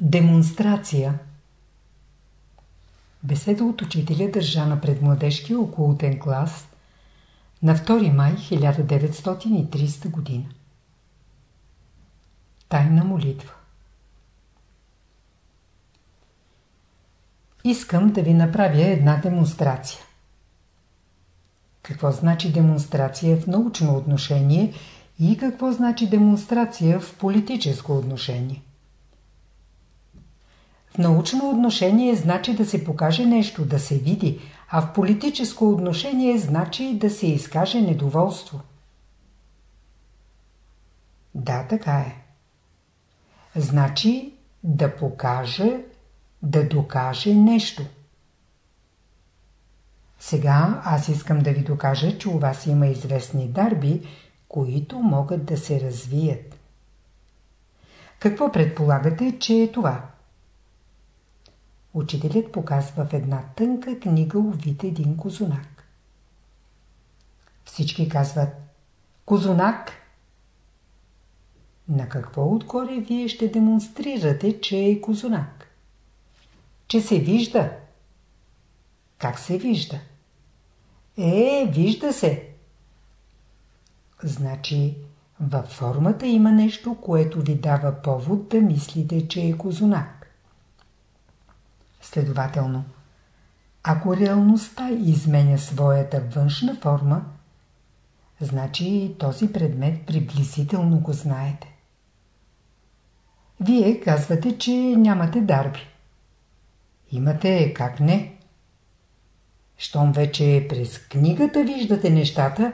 Демонстрация Беседа от учителя държана пред младежкия околотен клас на 2 май 1930 година. Тайна молитва Искам да ви направя една демонстрация. Какво значи демонстрация в научно отношение и какво значи демонстрация в политическо отношение? Научно отношение значи да се покаже нещо, да се види, а в политическо отношение значи да се изкаже недоволство. Да, така е. Значи да покаже, да докаже нещо. Сега аз искам да ви докажа, че у вас има известни дарби, които могат да се развият. Какво предполагате, че е това? Учителят показва в една тънка книга увит един козунак. Всички казват Козунак! На какво отгоре вие ще демонстрирате, че е козунак? Че се вижда. Как се вижда? Е, вижда се. Значи, във формата има нещо, което ви дава повод да мислите, че е козунак. Следователно, ако реалността изменя своята външна форма, значи този предмет приблизително го знаете. Вие казвате, че нямате дарби. Имате, как не? Щом вече през книгата виждате нещата,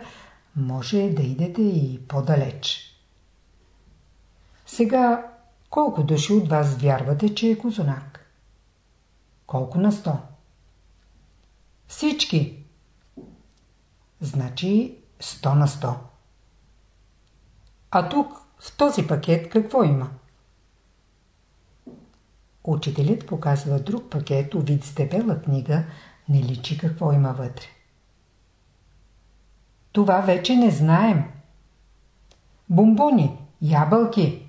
може да идете и по-далеч. Сега, колко души от вас вярвате, че е козунак? Колко на сто? Всички. Значи 100 на 100. А тук, в този пакет, какво има? Учителят показва друг пакет, вид с дебела книга, не личи какво има вътре. Това вече не знаем. Бомбони, ябълки,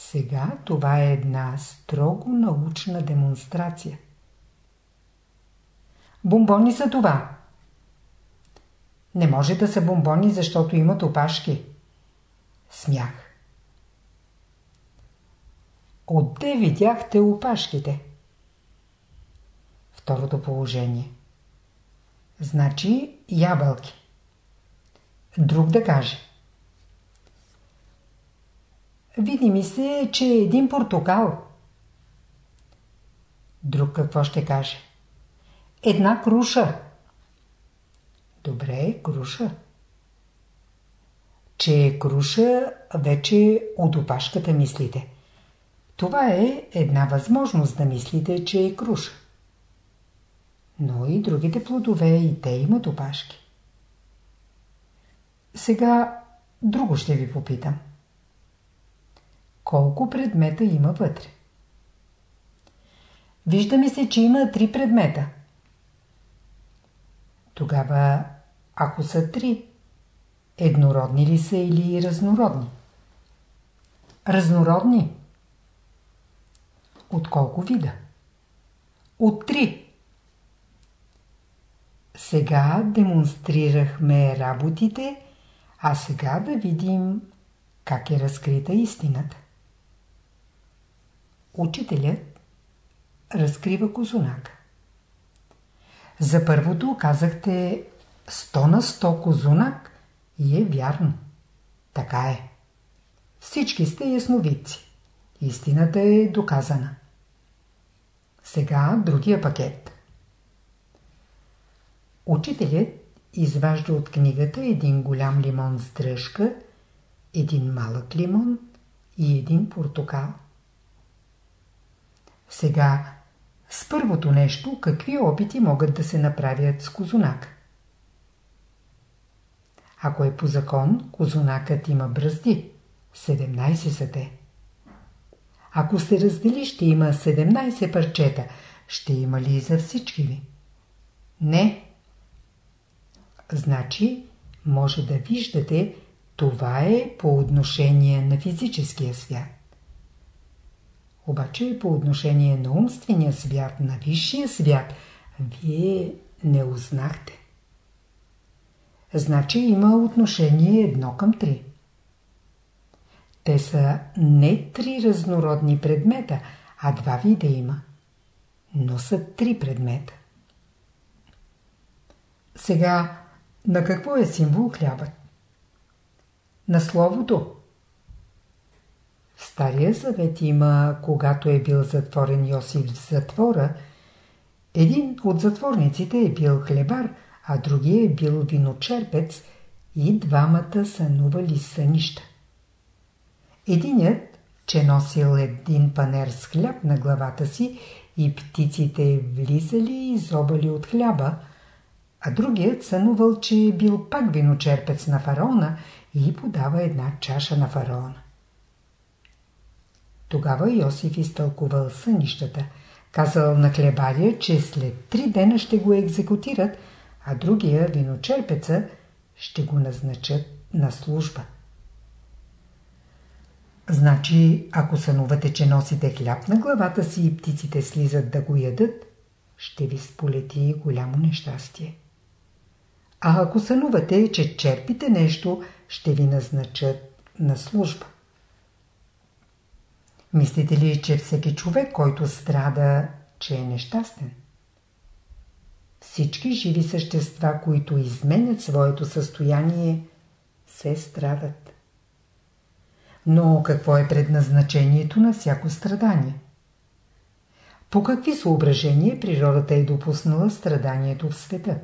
сега това е една строго научна демонстрация. Бомбони са това. Не може да са бомбони, защото имат опашки. Смях. Отде видяхте опашките? Второто положение. Значи ябълки. Друг да каже. Види ми се, че е един портокал. Друг какво ще каже? Една круша. Добре, круша. Че е круша, вече от опашката мислите. Това е една възможност да мислите, че е круша. Но и другите плодове, и те имат опашки. Сега друго ще ви попитам колко предмета има вътре. Вижда ми се, че има три предмета. Тогава, ако са три, еднородни ли са или разнородни? Разнородни. От колко вида? От три. Сега демонстрирахме работите, а сега да видим как е разкрита истината. Учителят разкрива козунака. За първото казахте 100 на 100 козунак и е вярно. Така е. Всички сте ясновидци. Истината е доказана. Сега другия пакет. Учителят изважда от книгата един голям лимон с дръжка, един малък лимон и един портокал. Сега, с първото нещо, какви опити могат да се направят с козунак? Ако е по закон, козунакът има бръзди. 17 са те. Ако се раздели, ще има 17 парчета. Ще има ли и за всички ви? Не. Значи, може да виждате, това е по отношение на физическия свят. Обаче по отношение на умствения свят, на висшия свят, вие не узнахте. Значи има отношение едно към три. Те са не три разнородни предмета, а два вида има. Но са три предмета. Сега, на какво е символ хлябът? На словото. В Стария Завет има, когато е бил затворен Йосиф в затвора, един от затворниците е бил хлебар, а другия е бил виночерпец и двамата сънували сънища. Единият, че носил един панер с хляб на главата си и птиците влизали и зобали от хляба, а другият сънувал, че е бил пак виночерпец на фараона и подава една чаша на фараона. Тогава Йосиф изтълкувал сънищата. Казал на хлебария, че след три дена ще го екзекутират, а другия, виночерпеца, ще го назначат на служба. Значи, ако сънувате, че носите хляб на главата си и птиците слизат да го ядат, ще ви сполети голямо нещастие. А ако сънувате, че черпите нещо, ще ви назначат на служба. Мислите ли, че всеки човек, който страда, че е нещастен? Всички живи същества, които изменят своето състояние, се страдат. Но какво е предназначението на всяко страдание? По какви съображения природата е допуснала страданието в света?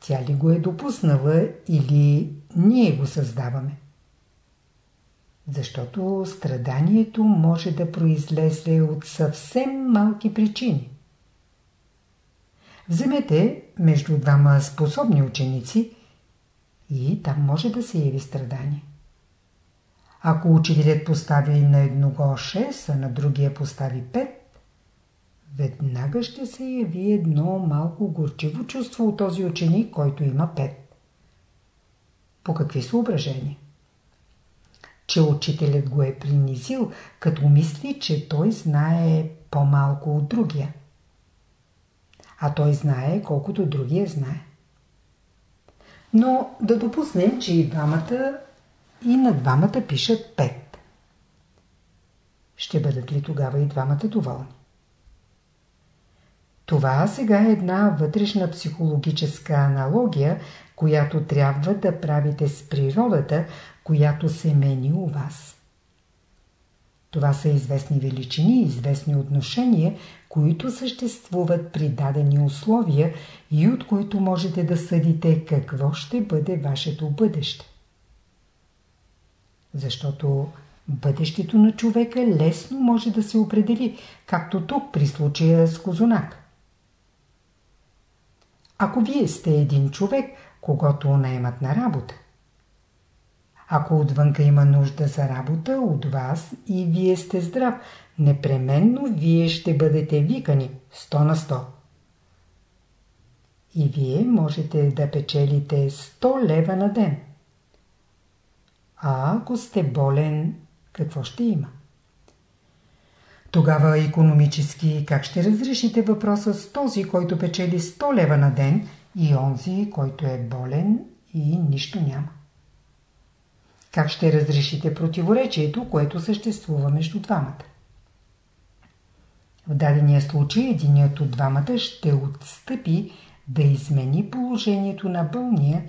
Тя ли го е допуснала или ние го създаваме? Защото страданието може да произлезе от съвсем малки причини. Вземете между двама способни ученици и там може да се яви страдание. Ако учителят постави на едного 6, а на другия постави 5, веднага ще се яви едно малко горчиво чувство от този ученик, който има 5. По какви съображения? Че учителят го е принизил, като мисли, че той знае по-малко от другия. А той знае колкото другия знае. Но да допуснем, че и двамата и на двамата пишат 5. Ще бъдат ли тогава и двамата доволни? Това сега е една вътрешна психологическа аналогия, която трябва да правите с природата, която се мени у вас. Това са известни величини, известни отношения, които съществуват при дадени условия и от които можете да съдите какво ще бъде вашето бъдеще. Защото бъдещето на човека лесно може да се определи, както тук при случая с Козунак. Ако вие сте един човек, когато наемат на работа, ако отвънка има нужда за работа от вас и вие сте здрав, непременно вие ще бъдете викани 100 на 100. И вие можете да печелите 100 лева на ден. А ако сте болен, какво ще има? Тогава економически как ще разрешите въпроса с този, който печели 100 лева на ден и онзи, който е болен и нищо няма? Как ще разрешите противоречието, което съществува между двамата? В дадения случай единият от двамата ще отстъпи да измени положението на бълния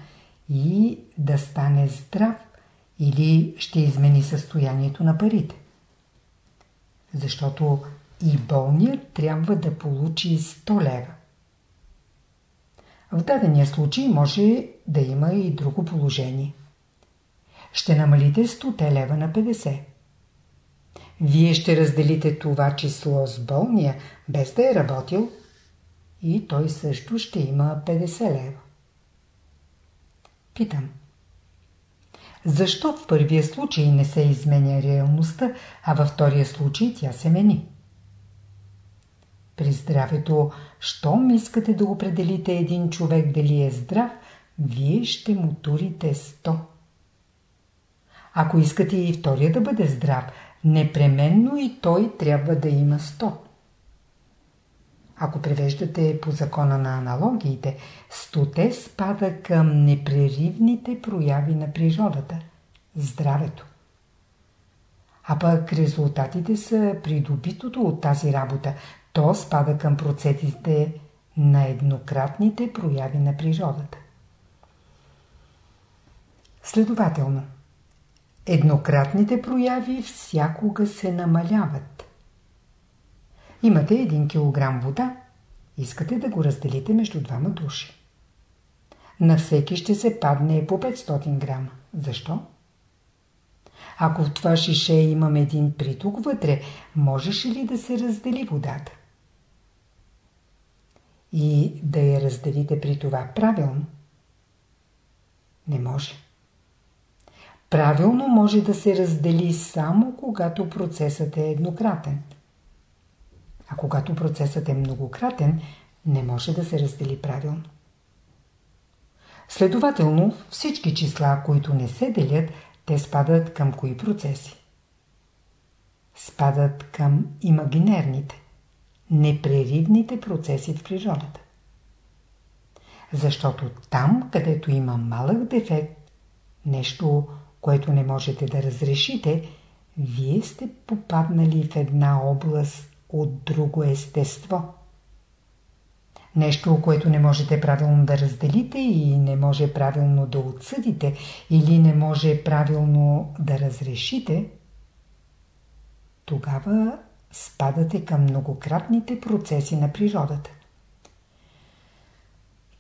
и да стане здрав или ще измени състоянието на парите. Защото и болният трябва да получи 100 лева. В дадения случай може да има и друго положение ще намалите 100 лева на 50. Вие ще разделите това число с болния, без да е работил, и той също ще има 50 лева. Питам. Защо в първия случай не се изменя реалността, а във втория случай тя се мени? При здравето, щом искате да определите един човек дали е здрав, вие ще му турите 100. Ако искате и втория да бъде здрав, непременно и той трябва да има 100. Ако превеждате по закона на аналогиите, стоте спада към непреривните прояви на природата – здравето. А пък резултатите са придобитото от тази работа. То спада към процесите на еднократните прояви на природата. Следователно, еднократните прояви всякога се намаляват. Имате 1 кг вода, искате да го разделите между двама души. На всеки ще се падне по 500 грама. Защо? Ако в това шише имам един приток вътре, можеше ли да се раздели водата? И да я разделите при това правилно? Не може. Правилно може да се раздели само когато процесът е еднократен. А когато процесът е многократен, не може да се раздели правилно. Следователно, всички числа, които не се делят, те спадат към кои процеси? Спадат към имагинерните, непреривните процеси в природата. Защото там, където има малък дефект, нещо, което не можете да разрешите, вие сте попаднали в една област от друго естество. Нещо, което не можете правилно да разделите и не може правилно да отсъдите или не може правилно да разрешите, тогава спадате към многократните процеси на природата.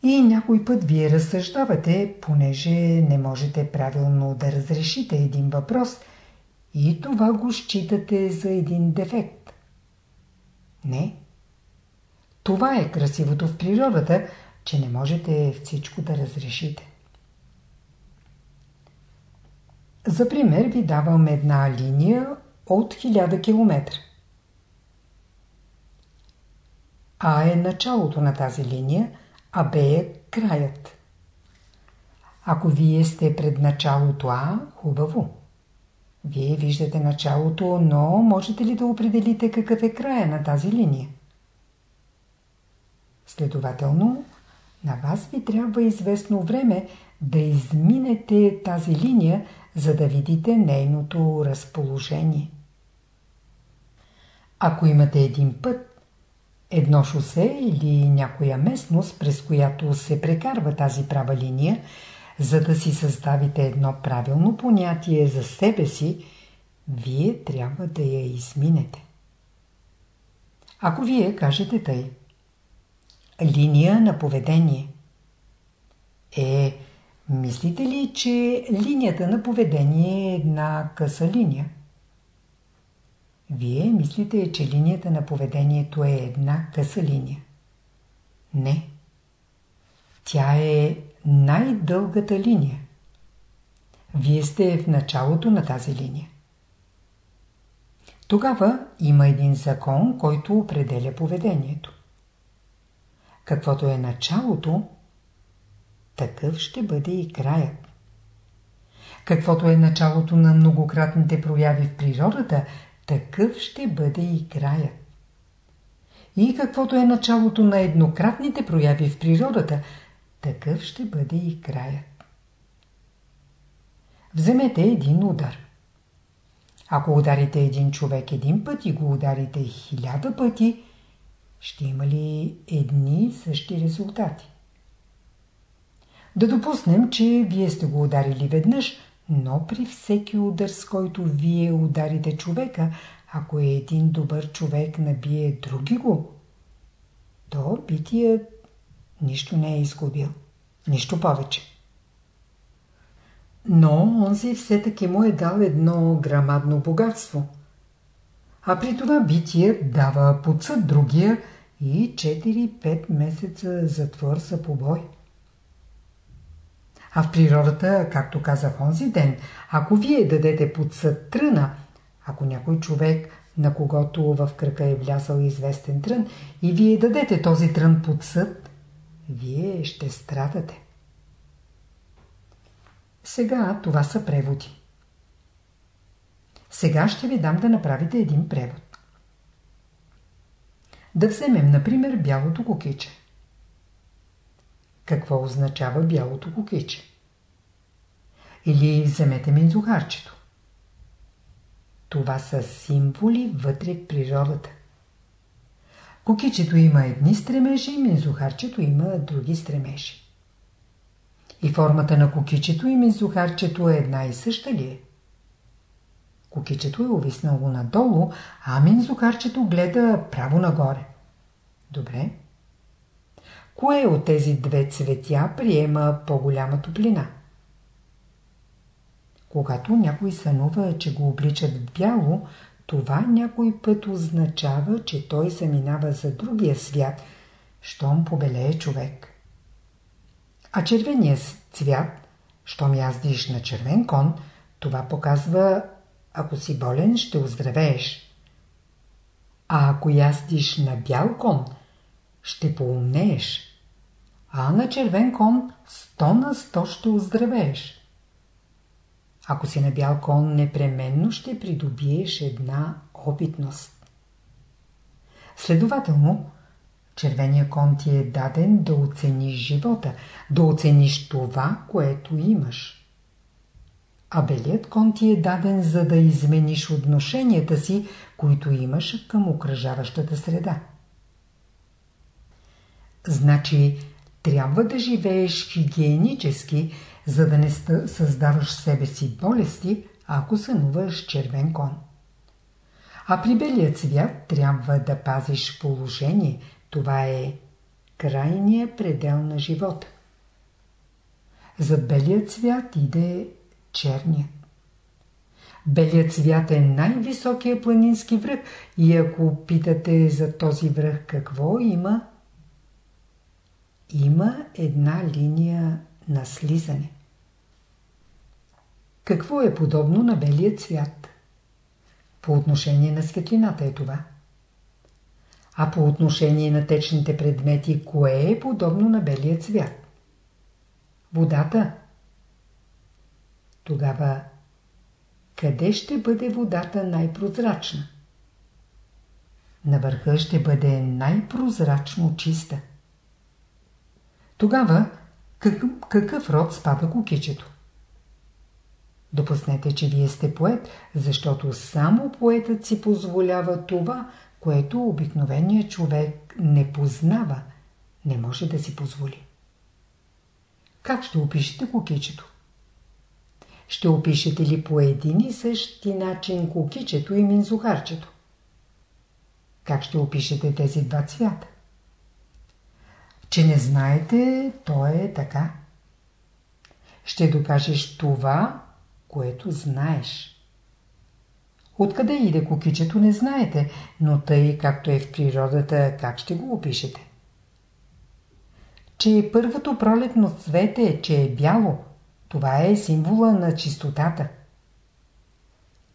И някой път вие разсъждавате, понеже не можете правилно да разрешите един въпрос и това го считате за един дефект. Не. Това е красивото в природата, че не можете всичко да разрешите. За пример ви давам една линия от 1000 км. А е началото на тази линия, а Б е краят. Ако вие сте пред началото А, хубаво. Вие виждате началото, но можете ли да определите какъв е края на тази линия? Следователно, на вас ви трябва известно време да изминете тази линия, за да видите нейното разположение. Ако имате един път, едно шосе или някоя местност, през която се прекарва тази права линия, за да си съставите едно правилно понятие за себе си, вие трябва да я изминете. Ако вие кажете тъй – Линия на поведение. Е, мислите ли, че линията на поведение е една къса линия? Вие мислите, че линията на поведението е една къса линия. Не. Тя е най-дългата линия. Вие сте в началото на тази линия. Тогава има един закон, който определя поведението. Каквото е началото, такъв ще бъде и краят. Каквото е началото на многократните прояви в природата, такъв ще бъде и краят. И каквото е началото на еднократните прояви в природата, такъв ще бъде и краят. Вземете един удар. Ако ударите един човек един път и го ударите хиляда пъти, ще има ли едни и същи резултати? Да допуснем, че вие сте го ударили веднъж, но при всеки удар, с който вие ударите човека, ако е един добър човек набие други го, то битият нищо не е изгубил. Нищо повече. Но онзи все таки му е дал едно грамадно богатство. А при това битие дава подсъд другия, и 4-5 месеца затвор за побой. А в природата, както казах онзи ден, ако вие дадете под съд тръна, ако някой човек, на когото в кръка е влязал известен трън, и вие дадете този трън под съд, вие ще страдате. Сега това са преводи. Сега ще ви дам да направите един превод. Да вземем, например, бялото кукиче. Какво означава бялото кукиче? Или вземете мензухарчето. Това са символи вътре в природата. Кукичето има едни стремежи, мензухарчето има други стремежи. И формата на кукичето и мензухарчето е една и съща ли е? Кукичето е увиснало надолу, а мензухарчето гледа право нагоре. Добре. Кое от тези две цветя приема по-голяма топлина? Когато някой сънува, че го обличат бяло, това някой път означава, че той се минава за другия свят, щом побелее човек. А червеният цвят, щом яздиш на червен кон, това показва, ако си болен, ще оздравееш. А ако яздиш на бял кон, ще поумнееш. А на червен кон, сто на сто ще оздравееш. Ако си на бял кон, непременно ще придобиеш една опитност. Следователно, червения кон ти е даден да оцениш живота, да оцениш това, което имаш. А белият кон ти е даден за да измениш отношенията си, които имаш към окръжаващата среда. Значи, трябва да живееш хигиенически, за да не създаваш себе си болести, ако сънуваш червен кон. А при белия цвят трябва да пазиш положение. Това е крайния предел на живота. За белия цвят иде черният. Белият цвят е най-високия планински връх и ако питате за този връх какво има, има една линия на слизане. Какво е подобно на белия цвят? По отношение на светлината е това. А по отношение на течните предмети, кое е подобно на белия цвят? Водата. Тогава, къде ще бъде водата най-прозрачна? На върха ще бъде най-прозрачно чиста. Тогава, какъв, какъв род спада кукичето? Допуснете, че вие сте поет, защото само поетът си позволява това, което обикновеният човек не познава, не може да си позволи. Как ще опишете кукичето? Ще опишете ли по един и същи начин кукичето и минзухарчето? Как ще опишете тези два цвята? Че не знаете, то е така. Ще докажеш това, което знаеш. Откъде иде кукичето не знаете, но тъй както е в природата, как ще го опишете? Че първото пролетно цвете, че е бяло, това е символа на чистотата.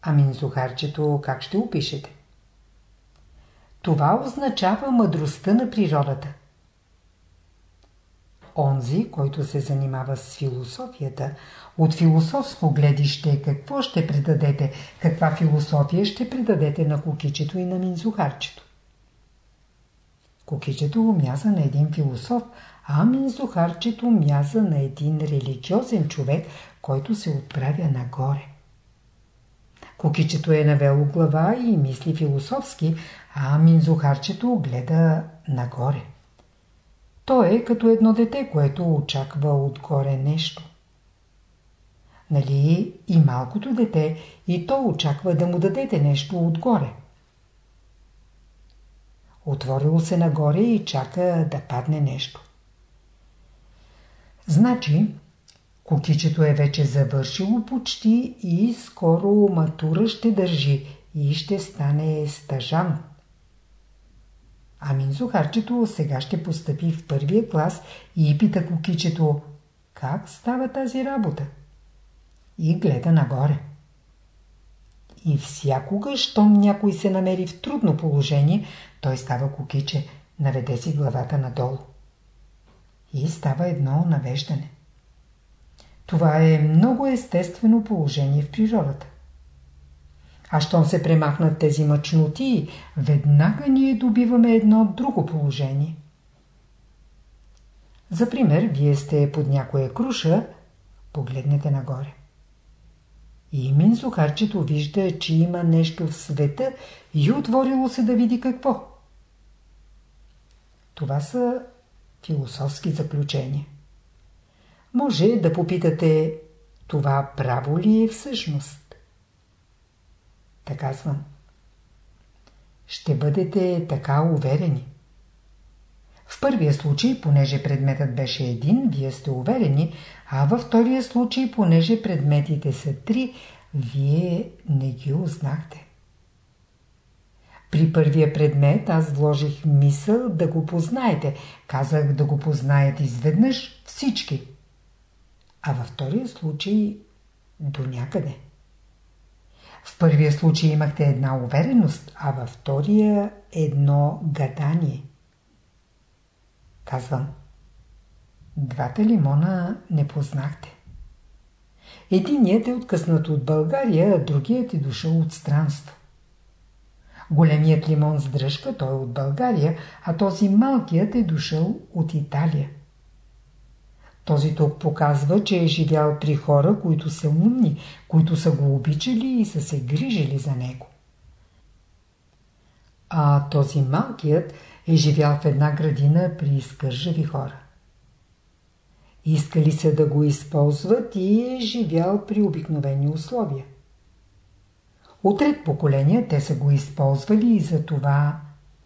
А минзухарчето как ще опишете? Това означава мъдростта на природата. Онзи, който се занимава с философията, от философско гледище какво ще предадете, каква философия ще предадете на кукичето и на минзухарчето. Кукичето мяза на един философ, а минзухарчето мяза на един религиозен човек, който се отправя нагоре. Кукичето е навело глава и мисли философски, а минзухарчето гледа нагоре. То е като едно дете, което очаква отгоре нещо. Нали и малкото дете, и то очаква да му дадете нещо отгоре. Отворило се нагоре и чака да падне нещо. Значи, кукичето е вече завършило почти и скоро матура ще държи и ще стане стажан. Амин Зухарчето сега ще постъпи в първия клас и пита кукичето как става тази работа. И гледа нагоре. И всякога, щом някой се намери в трудно положение, той става кукиче, наведе си главата надолу. И става едно навеждане. Това е много естествено положение в природата. А щом се премахнат тези мъчноти, веднага ние добиваме едно друго положение. За пример, вие сте под някоя круша, погледнете нагоре. И Минзухарчето вижда, че има нещо в света и отворило се да види какво. Това са философски заключения. Може да попитате, това право ли е всъщност? Така казвам. Ще бъдете така уверени. В първия случай, понеже предметът беше един, вие сте уверени, а във втория случай, понеже предметите са три, вие не ги узнахте. При първия предмет аз вложих мисъл да го познаете. Казах да го познаят изведнъж всички. А във втория случай до някъде. В първия случай имахте една увереност, а във втория едно гадание. Казвам. Двата лимона не познахте. Единият е откъснат от България, а другият е дошъл от странство. Големият лимон с дръжка, той е от България, а този малкият е дошъл от Италия. Този тук показва, че е живял при хора, които са умни, които са го обичали и са се грижили за него. А този малкият е живял в една градина при скържави хора. Искали се да го използват и е живял при обикновени условия. Отред поколения те са го използвали и за това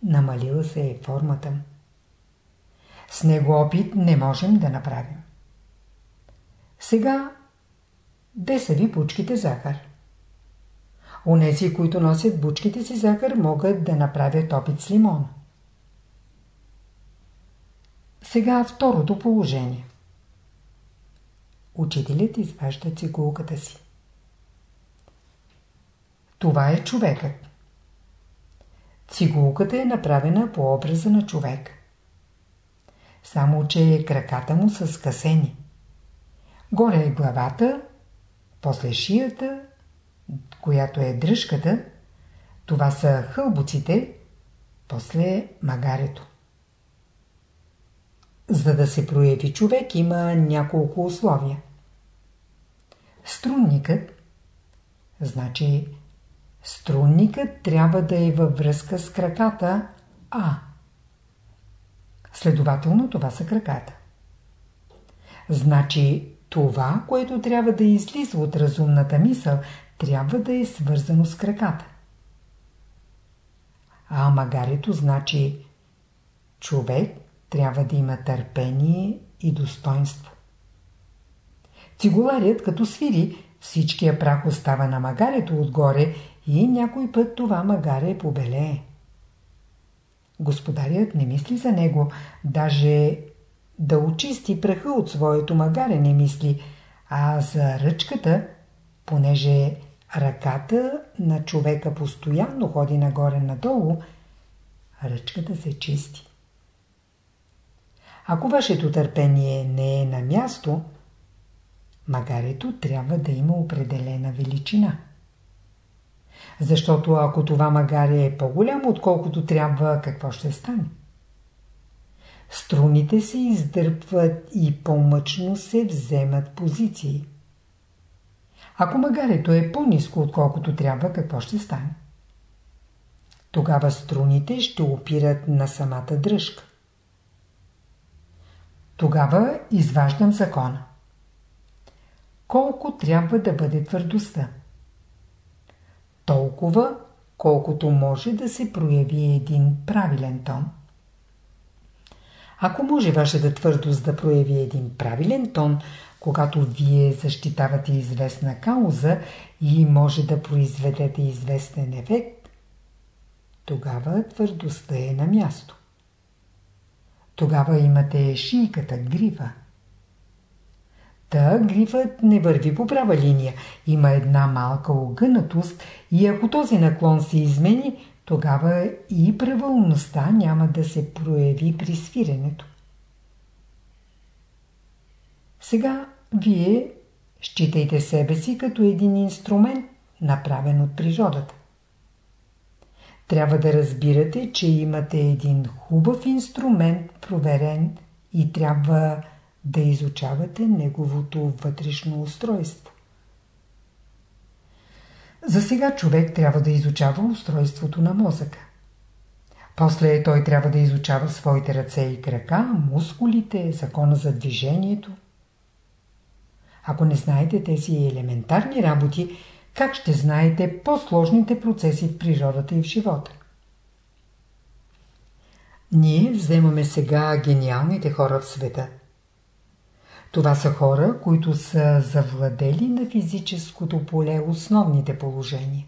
намалила се е формата му. С него опит не можем да направим. Сега, де са ви бучките захар? Онези, които носят бучките си захар, могат да направят опит с лимон. Сега второто положение. Учителят изважда цигулката си. Това е човекът. Цигулката е направена по образа на човек. Само, че краката му са скъсени. Горе е главата, после шията, която е дръжката, това са хълбуците, после магарето. За да се прояви човек има няколко условия. Струнникът, значи струнникът трябва да е във връзка с краката А. Следователно това са краката. Значи това, което трябва да излиза от разумната мисъл, трябва да е свързано с краката. А магарето значи човек трябва да има търпение и достоинство. Цигуларят като свири, всичкия прах остава на магарето отгоре и някой път това магаре побелее. Господарят не мисли за него, даже да очисти праха от своето магаре не мисли, а за ръчката, понеже ръката на човека постоянно ходи нагоре-надолу, ръчката се чисти. Ако вашето търпение не е на място, магарето трябва да има определена величина. Защото ако това магаре е по-голямо, отколкото трябва, какво ще стане? Струните се издърпват и по-мъчно се вземат позиции. Ако магарето е по-низко, отколкото трябва, какво ще стане? Тогава струните ще опират на самата дръжка. Тогава изваждам закона. Колко трябва да бъде твърдостта? Толкова, колкото може да се прояви един правилен тон. Ако може вашата твърдост да прояви един правилен тон, когато вие защитавате известна кауза и може да произведете известен ефект, тогава твърдостта е на място. Тогава имате шийката, грифа. Та грифът не върви по права линия. Има една малка огънатост и ако този наклон се измени, тогава и правилността няма да се прояви при свиренето. Сега вие считайте себе си като един инструмент направен от природата. Трябва да разбирате, че имате един хубав инструмент, проверен и трябва да изучавате неговото вътрешно устройство. За сега човек трябва да изучава устройството на мозъка. После той трябва да изучава своите ръце и крака, мускулите, закона за движението. Ако не знаете тези елементарни работи, как ще знаете по-сложните процеси в природата и в живота? Ние вземаме сега гениалните хора в света. Това са хора, които са завладели на физическото поле основните положения.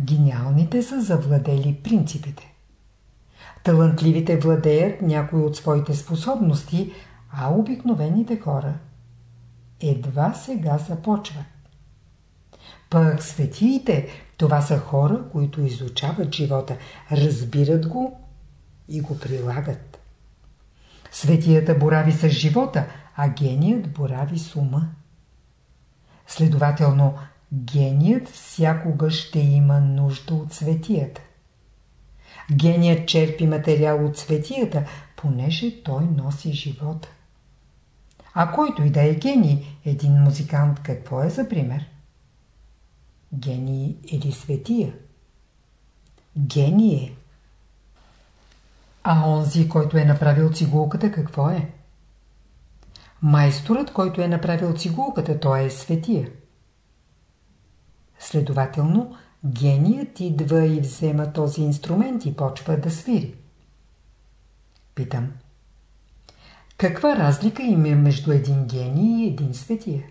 Гениалните са завладели принципите. Талантливите владеят някои от своите способности, а обикновените хора едва сега започват. Пък светиите, това са хора, които изучават живота, разбират го и го прилагат. Светията борави с живота, а геният борави с ума. Следователно, геният всякога ще има нужда от светията. Геният черпи материал от светията, понеже той носи живота. А който и да е гений, един музикант, какво е за пример? Гений или светия? Гений е. А онзи, който е направил цигулката, какво е? Майсторът, който е направил цигулката, той е светия. Следователно, геният идва и взема този инструмент и почва да свири. Питам. Каква разлика има между един гений и един светия?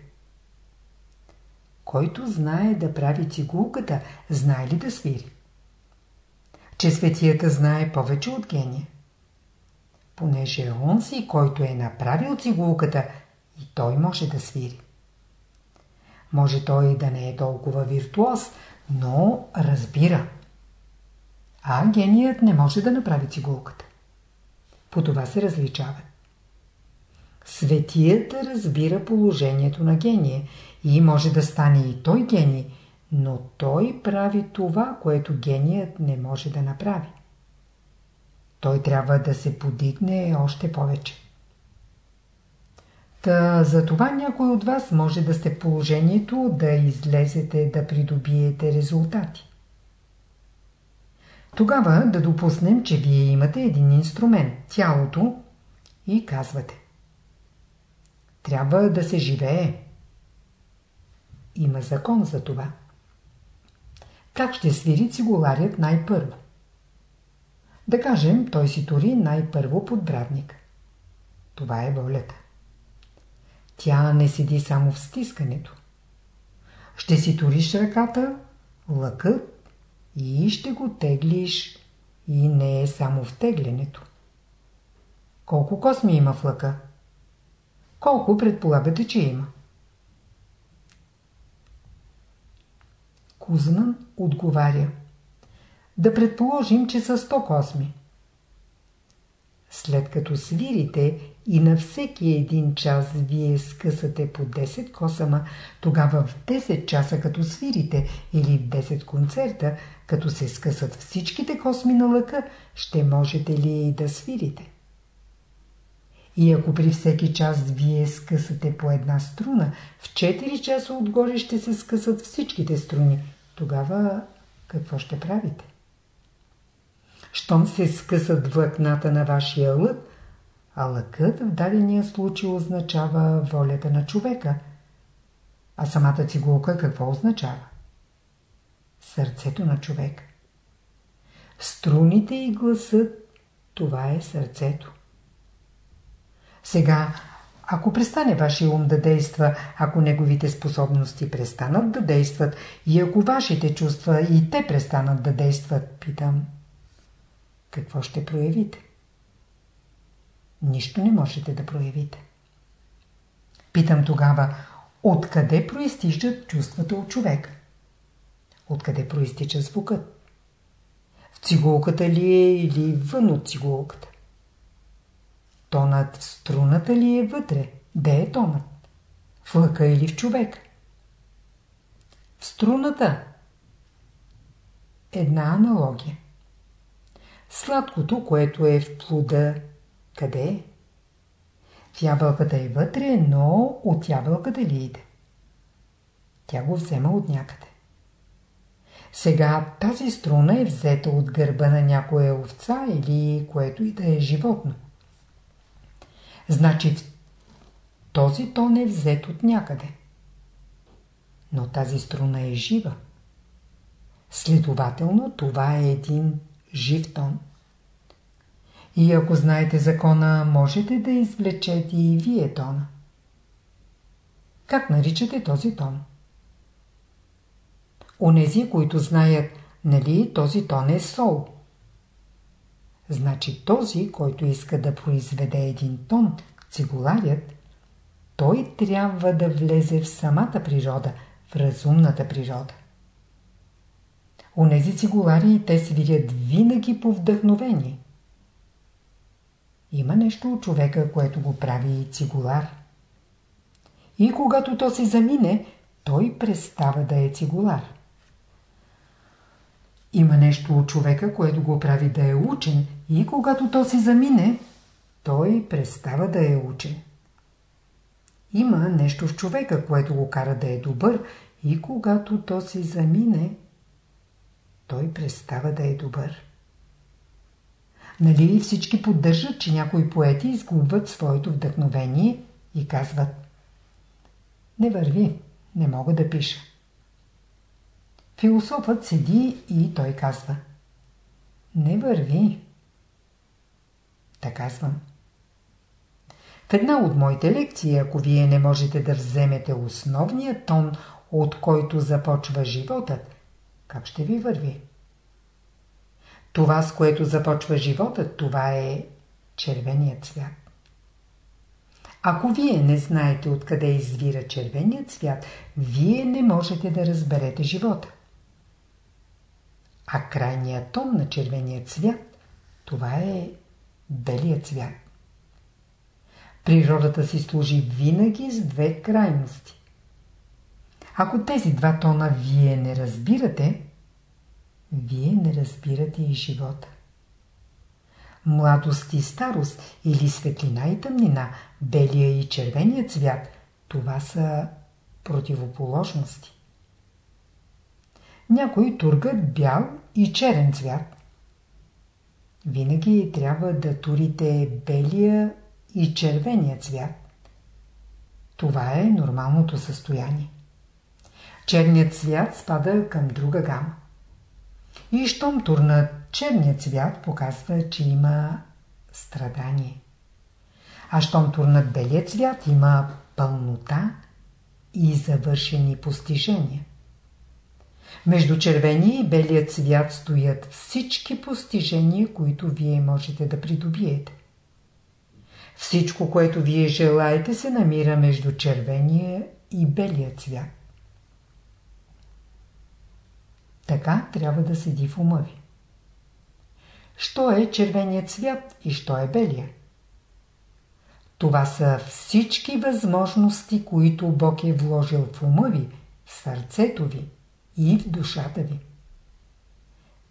Който знае да прави цигулката, знае ли да свири? Че светията знае повече от гения. Понеже он си, който е направил цигулката, и той може да свири. Може той да не е толкова виртуоз, но разбира. А геният не може да направи цигулката. По това се различават. Светият разбира положението на гения и може да стане и той гений, но той прави това, което геният не може да направи. Той трябва да се подигне още повече. Та за това някой от вас може да сте в положението да излезете да придобиете резултати. Тогава да допуснем, че вие имате един инструмент – тялото и казвате Трябва да се живее. Има закон за това. Как ще свири цигуларят най-първо? Да кажем, той си тури най-първо подбрадник. Това е волята. Тя не седи само в стискането. Ще си туриш ръката, лъкът и ще го теглиш и не е само в теглянето. Колко косми има в лъка? Колко предполагате, че има? Кузман отговаря. Да предположим, че са 100 косми. След като свирите и на всеки един час вие скъсате по 10 косама, тогава в 10 часа като свирите или в 10 концерта, като се скъсат всичките косми на лъка, ще можете ли да свирите? И ако при всеки час вие скъсате по една струна, в 4 часа отгоре ще се скъсат всичките струни. Тогава какво ще правите? Щом се скъсат влакната на вашия лък, а лъкът в дадения случай означава волята на човека. А самата цигулка какво означава? Сърцето на човек. Струните и гласът, това е сърцето. Сега, ако престане вашия ум да действа, ако неговите способности престанат да действат и ако вашите чувства и те престанат да действат, питам – какво ще проявите? Нищо не можете да проявите. Питам тогава, откъде проистичат чувствата от човек? Откъде проистича звукът? В цигулката ли е или вън от цигулката? Тонът в струната ли е вътре? Де е тонът? В лъка или в човек? В Струната. Една аналогия. Сладкото, което е в плода, къде е? В ябълката е вътре, но от ябълката ли иде? Тя го взема от някъде. Сега тази струна е взета от гърба на някоя овца или което и да е животно. Значи този тон е взет от някъде. Но тази струна е жива. Следователно това е един жив тон. И ако знаете закона, можете да извлечете и вие тона. Как наричате този тон? Онези, които знаят, нали този тон е сол. Значи този, който иска да произведе един тон, цигуларят, той трябва да влезе в самата природа, в разумната природа. Онези цигулари те свирят винаги по вдъхновение. Има нещо от човека, което го прави и цигулар. И когато то се замине, той престава да е цигулар. Има нещо от човека, което го прави да е учен и когато то се замине, той престава да е учен. Има нещо в човека, което го кара да е добър и когато то се замине, той престава да е добър. Нали всички поддържат, че някои поети изгубват своето вдъхновение и казват Не върви, не мога да пиша. Философът седи и той казва Не върви. Така казвам. В една от моите лекции, ако вие не можете да вземете основния тон, от който започва животът, как ще ви върви? Това, с което започва животът, това е червеният цвят. Ако вие не знаете откъде извира червеният цвят, вие не можете да разберете живота. А крайният тон на червения цвят, това е белият цвят. Природата си служи винаги с две крайности. Ако тези два тона вие не разбирате, вие не разбирате и живота. Младост и старост или светлина и тъмнина, белия и червения цвят, това са противоположности. Някои тургат бял и черен цвят. Винаги трябва да турите белия и червения цвят. Това е нормалното състояние. Черният цвят спада към друга гама. И щом турнат черният цвят показва, че има страдание. А щом турнат белият цвят има пълнота и завършени постижения. Между червения и белия цвят стоят всички постижения, които вие можете да придобиете. Всичко, което вие желаете, се намира между червения и белия цвят. Така трябва да седи в ума ви. Що е червеният цвят и що е белия? Това са всички възможности, които Бог е вложил в ума ви, в сърцето ви и в душата ви.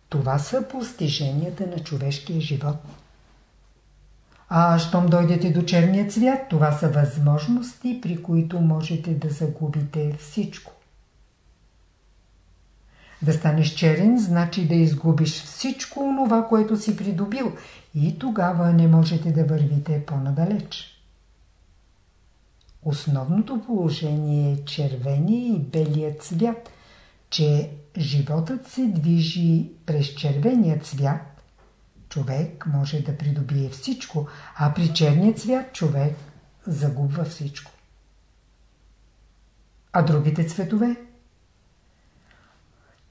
Това са постиженията на човешкия живот. А щом дойдете до черния цвят, това са възможности, при които можете да загубите всичко. Да станеш черен, значи да изгубиш всичко онова, което си придобил и тогава не можете да вървите по-надалеч. Основното положение е червения и белия цвят, че животът се движи през червения цвят, човек може да придобие всичко, а при черния цвят човек загубва всичко. А другите цветове?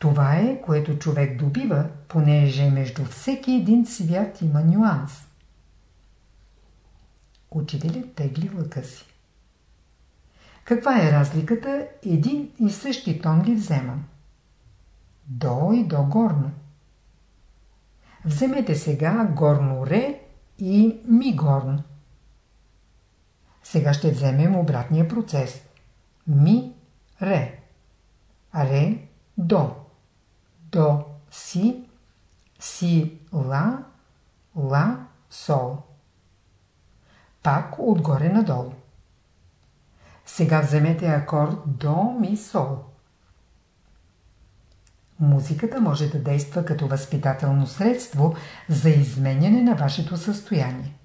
Това е, което човек добива, понеже между всеки един цвят има нюанс. Учителят тегли лъка си. Каква е разликата? Един и същи тон ги вземам. До и до горно. Вземете сега горно ре и ми горно. Сега ще вземем обратния процес. Ми ре. ре, до, до, си, си, ла, ла, сол. Пак отгоре надолу. Сега вземете акорд до, ми, сол. Музиката може да действа като възпитателно средство за изменяне на вашето състояние.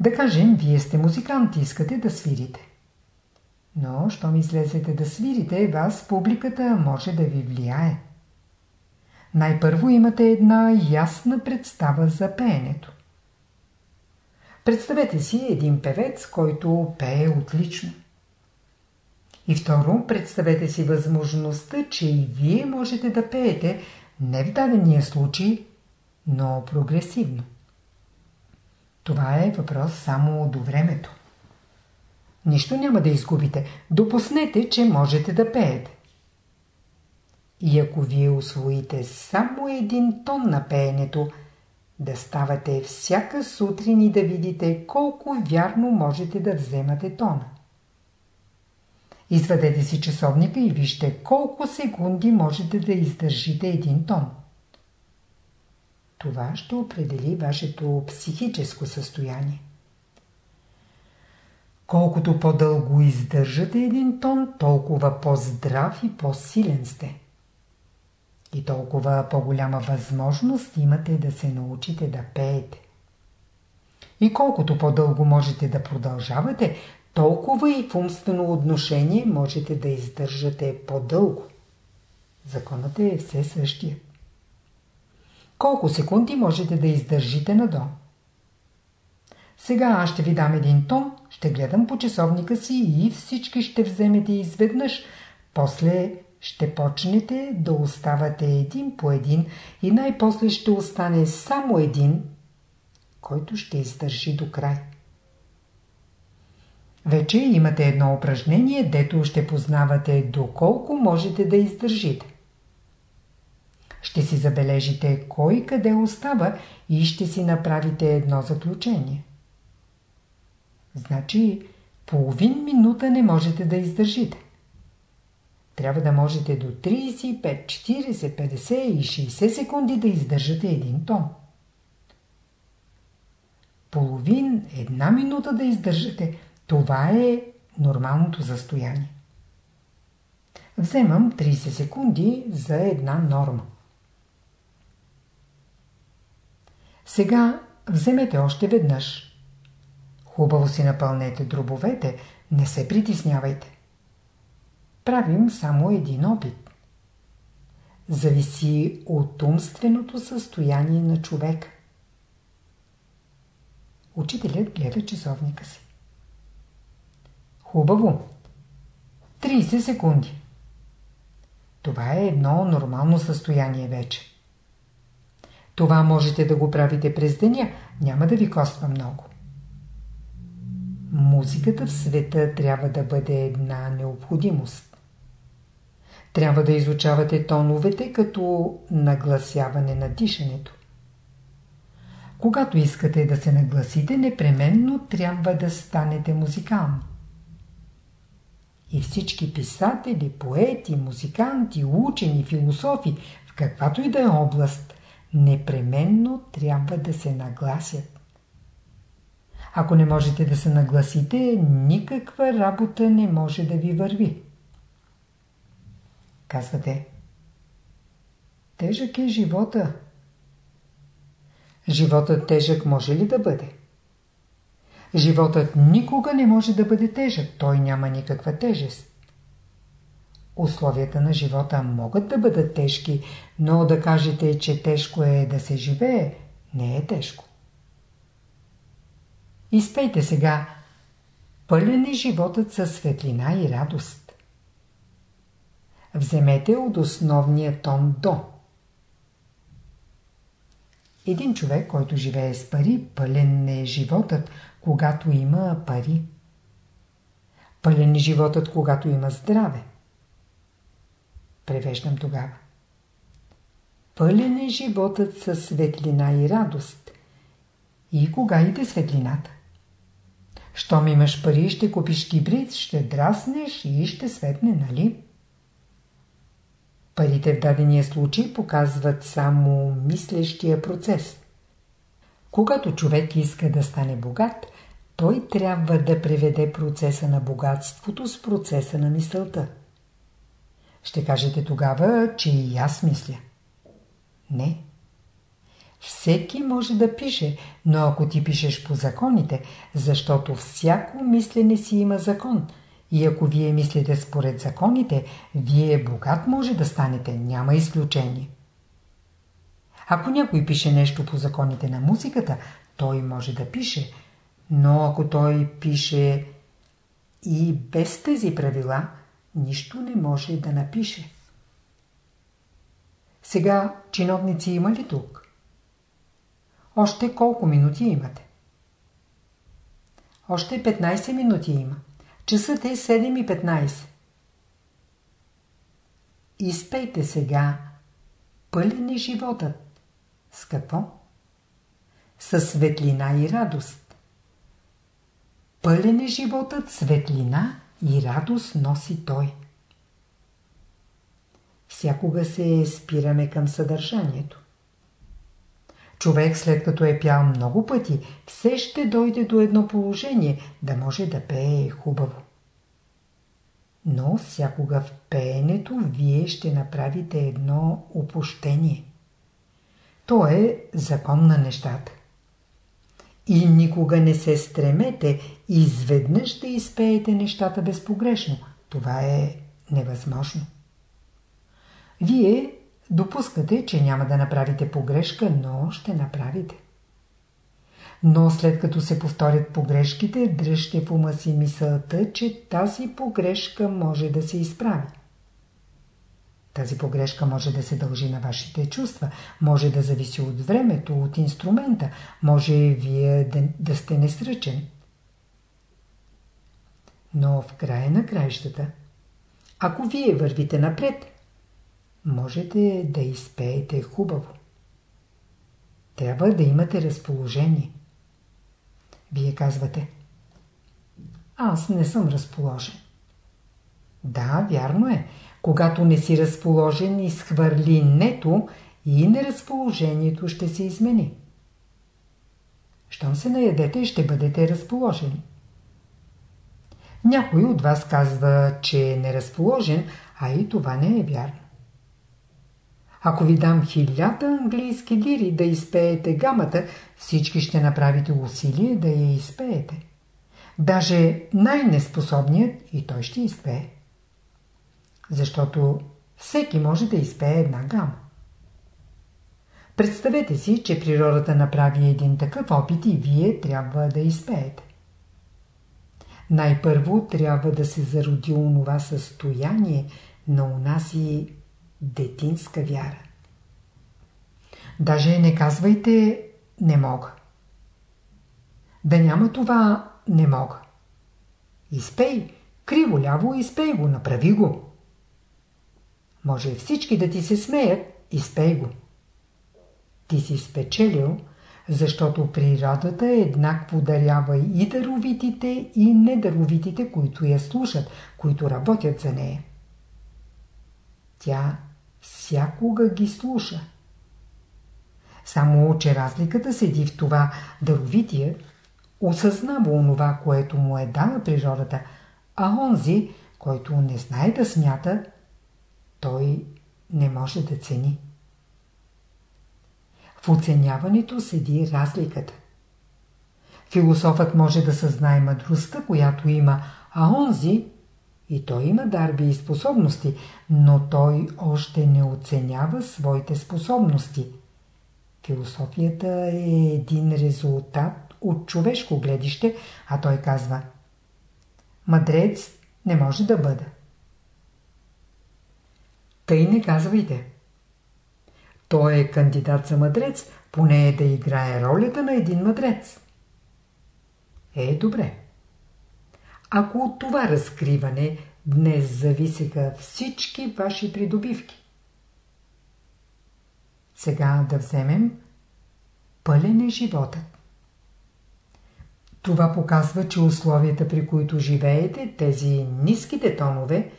Да кажем, вие сте музикант и искате да свирите. Но, щом излезете да свирите, вас публиката може да ви влияе. Най-първо имате една ясна представа за пеенето. Представете си един певец, който пее отлично. И второ, представете си възможността, че и вие можете да пеете не в дадения случай, но прогресивно. Това е въпрос само до времето. Нищо няма да изгубите. Допуснете, че можете да пеете. И ако вие освоите само един тон на пеенето, да ставате всяка сутрин и да видите колко вярно можете да вземате тона. Извадете си часовника и вижте колко секунди можете да издържите един тон. Това ще определи вашето психическо състояние. Колкото по-дълго издържате един тон, толкова по-здрав и по-силен сте. И толкова по-голяма възможност имате да се научите да пеете. И колкото по-дълго можете да продължавате, толкова и в умствено отношение можете да издържате по-дълго. Законът е все същия. Колко секунди можете да издържите надолу? Сега аз ще ви дам един тон, ще гледам по часовника си и всички ще вземете изведнъж. После ще почнете да оставате един по един и най-после ще остане само един, който ще издържи до край. Вече имате едно упражнение, дето ще познавате доколко можете да издържите. Ще си забележите кой къде остава и ще си направите едно заключение. Значи, половин минута не можете да издържите. Трябва да можете до 35, 40, 50 и 60 секунди да издържате един тон. Половин, една минута да издържате, това е нормалното състояние. Вземам 30 секунди за една норма. Сега вземете още веднъж. Хубаво си напълнете дробовете, не се притеснявайте. Правим само един опит. Зависи от умственото състояние на човек. Учителят гледа часовника си. Хубаво. 30 секунди. Това е едно нормално състояние вече. Това можете да го правите през деня, няма да ви коства много. Музиката в света трябва да бъде една необходимост. Трябва да изучавате тоновете като нагласяване на дишането. Когато искате да се нагласите, непременно трябва да станете музикални. И всички писатели, поети, музиканти, учени, философи, в каквато и да е област, непременно трябва да се нагласят. Ако не можете да се нагласите, никаква работа не може да ви върви. Казвате, тежък е живота. Животът тежък може ли да бъде? Животът никога не може да бъде тежък, той няма никаква тежест. Условията на живота могат да бъдат тежки, но да кажете, че тежко е да се живее, не е тежко. Изпейте сега. Пълен е животът със светлина и радост. Вземете от основния тон до. Един човек, който живее с пари, пълен е животът, когато има пари. Пълен е животът, когато има здраве. Превеждам тогава. Пълен е животът със светлина и радост. И кога иде светлината? Щом имаш пари, ще купиш кибриц, ще драснеш и ще светне, нали? Парите в дадения случай показват само мислещия процес. Когато човек иска да стане богат, той трябва да преведе процеса на богатството с процеса на мисълта. Ще кажете тогава, че и аз мисля. Не. Всеки може да пише, но ако ти пишеш по законите, защото всяко мислене си има закон, и ако вие мислите според законите, вие богат може да станете, няма изключение. Ако някой пише нещо по законите на музиката, той може да пише, но ако той пише и без тези правила, нищо не може да напише. Сега чиновници има ли тук? Още колко минути имате? Още 15 минути има. Часът е 7.15. Изпейте сега. Пълен е животът. С какво? Със светлина и радост. Пълен е животът, светлина и радост носи той. Всякога се спираме към съдържанието. Човек след като е пял много пъти, все ще дойде до едно положение, да може да пее хубаво. Но всякога в пеенето вие ще направите едно опущение. То е закон на нещата. И никога не се стремете изведнъж да изпеете нещата безпогрешно. Това е невъзможно. Вие допускате, че няма да направите погрешка, но ще направите. Но след като се повторят погрешките, дръжте в ума си мисълта, че тази погрешка може да се изправи. Тази погрешка може да се дължи на вашите чувства, може да зависи от времето, от инструмента, може вие да, да сте несръчен. Но в края на краищата, ако вие вървите напред, можете да изпеете хубаво. Трябва да имате разположение. Вие казвате, аз не съм разположен. Да, вярно е. Когато не си разположен, изхвърли нето и неразположението ще се измени. Щом се наядете, ще бъдете разположени. Някой от вас казва, че е неразположен, а и това не е вярно. Ако ви дам хиляда английски лири да изпеете гамата, всички ще направите усилие да я изпеете. Даже най-неспособният и той ще изпее. Защото всеки може да изпее една гама. Представете си, че природата направи един такъв опит и вие трябва да изпеете. Най-първо трябва да се зароди онова състояние на унаси детинска вяра. Даже не казвайте не мога. Да няма това не мога. Изпей, криво-ляво изпей го, направи го. Може всички да ти се смеят, изпей го. Ти си спечелил, защото природата еднакво дарява и даровитите, и недаровитите, които я слушат, които работят за нея. Тя всякога ги слуша. Само, че разликата седи в това даровития осъзнава онова, което му е дала природата, а онзи, който не знае да смята, той не може да цени. В оценяването седи разликата. Философът може да съзнае мъдростта, която има, а онзи и той има дарби и способности, но той още не оценява своите способности. Философията е един резултат от човешко гледище, а той казва Мъдрец не може да бъда. Тъй не казвайте. Той е кандидат за мъдрец, поне е да играе ролята на един мъдрец. Е, добре. Ако от това разкриване днес зависеха всички ваши придобивки. Сега да вземем пълен е животът. Това показва, че условията, при които живеете, тези ниските тонове,